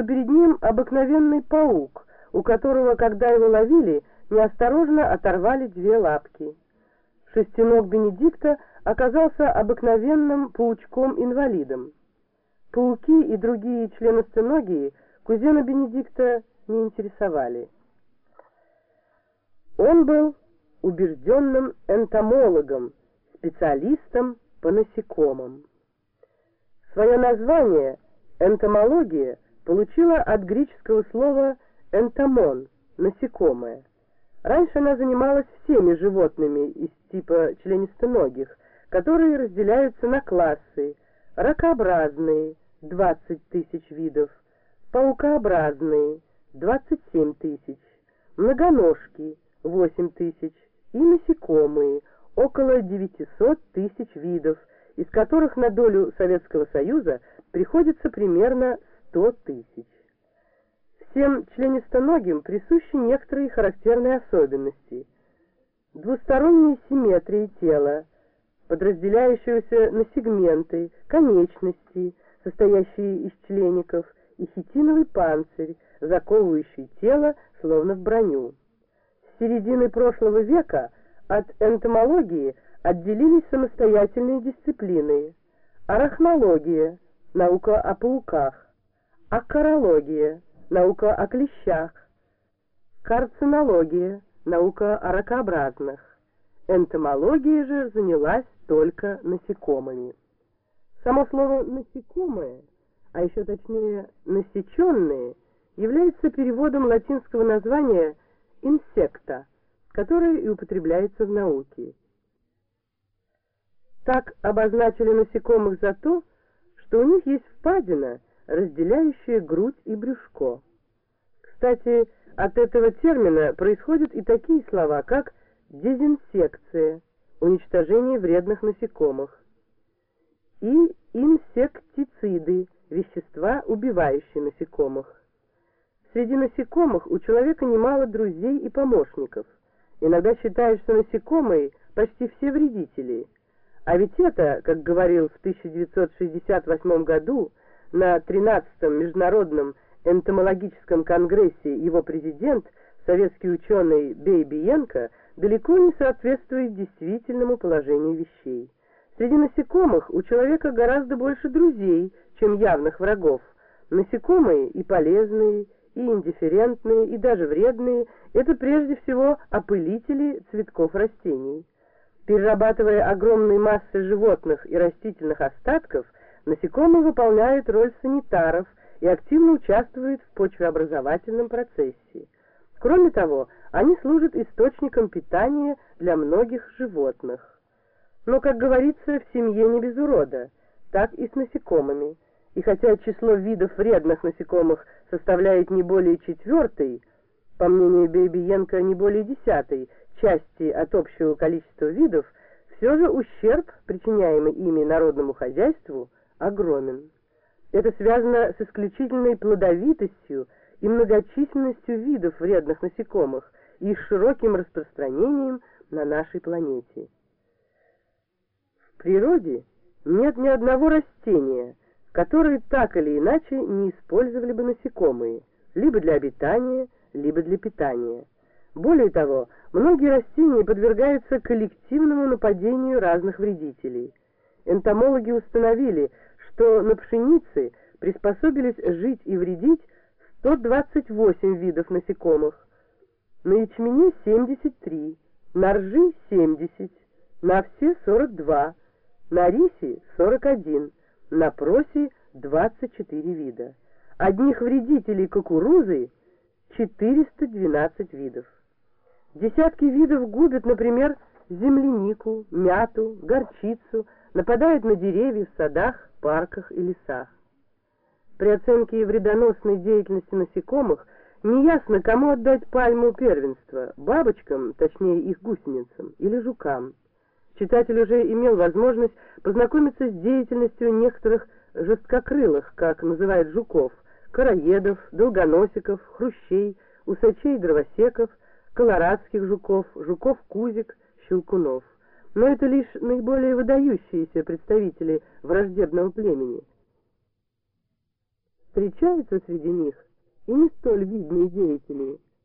что перед ним обыкновенный паук, у которого, когда его ловили, неосторожно оторвали две лапки. Шестиног Бенедикта оказался обыкновенным паучком-инвалидом. Пауки и другие членостоногие кузена Бенедикта не интересовали. Он был убежденным энтомологом, специалистом по насекомым. Свое название энтомология получила от греческого слова энтомон – насекомое. Раньше она занималась всеми животными из типа членистоногих, которые разделяются на классы – ракообразные – 20 тысяч видов, паукообразные – 27 тысяч, многоножки – 8 тысяч и насекомые – около 900 тысяч видов, из которых на долю Советского Союза приходится примерно 100 тысяч. Всем членистоногим присущи некоторые характерные особенности. Двусторонняя симметрия тела, подразделяющегося на сегменты, конечности, состоящие из члеников, и хитиновый панцирь, заковывающий тело, словно в броню. С середины прошлого века от энтомологии отделились самостоятельные дисциплины. Арахнология, наука о пауках, акарология, наука о клещах, карцинология, наука о ракообразных. Энтомология же занялась только насекомыми. Само слово «насекомое», а еще точнее «насеченные», является переводом латинского названия «инсекта», которое и употребляется в науке. Так обозначили насекомых за то, что у них есть впадина, разделяющая грудь и брюшко. Кстати, от этого термина происходят и такие слова, как дезинсекция, уничтожение вредных насекомых, и инсектициды, вещества, убивающие насекомых. Среди насекомых у человека немало друзей и помощников. Иногда считают, что насекомые почти все вредители. А ведь это, как говорил в 1968 году на 13-м международном энтомологическом конгрессе его президент, советский ученый Бейбиенко, далеко не соответствует действительному положению вещей. Среди насекомых у человека гораздо больше друзей, чем явных врагов. Насекомые и полезные, и индифферентные, и даже вредные – это прежде всего опылители цветков растений. Перерабатывая огромные массы животных и растительных остатков, насекомые выполняют роль санитаров и активно участвуют в почвеобразовательном процессе. Кроме того, они служат источником питания для многих животных. Но, как говорится, в семье не без урода, так и с насекомыми. И хотя число видов вредных насекомых составляет не более четвертой, по мнению Бейбиенко, не более десятой, части от общего количества видов, все же ущерб, причиняемый ими народному хозяйству, огромен. Это связано с исключительной плодовитостью и многочисленностью видов вредных насекомых и широким распространением на нашей планете. В природе нет ни одного растения, которое так или иначе не использовали бы насекомые, либо для обитания, либо для питания. Более того, многие растения подвергаются коллективному нападению разных вредителей. Энтомологи установили, что на пшенице приспособились жить и вредить 128 видов насекомых, на ячмене 73, на ржи 70, на овсе 42, на рисе 41, на просе 24 вида. Одних вредителей кукурузы 412 видов. Десятки видов губят, например, землянику, мяту, горчицу, нападают на деревья в садах, парках и лесах. При оценке вредоносной деятельности насекомых неясно, кому отдать пальму первенства – бабочкам, точнее их гусеницам, или жукам. Читатель уже имел возможность познакомиться с деятельностью некоторых жесткокрылых, как называют жуков, короедов, долгоносиков, хрущей, усачей-дровосеков – колорадских жуков, жуков-кузик, щелкунов. Но это лишь наиболее выдающиеся представители враждебного племени. Встречаются среди них и не столь видные деятели.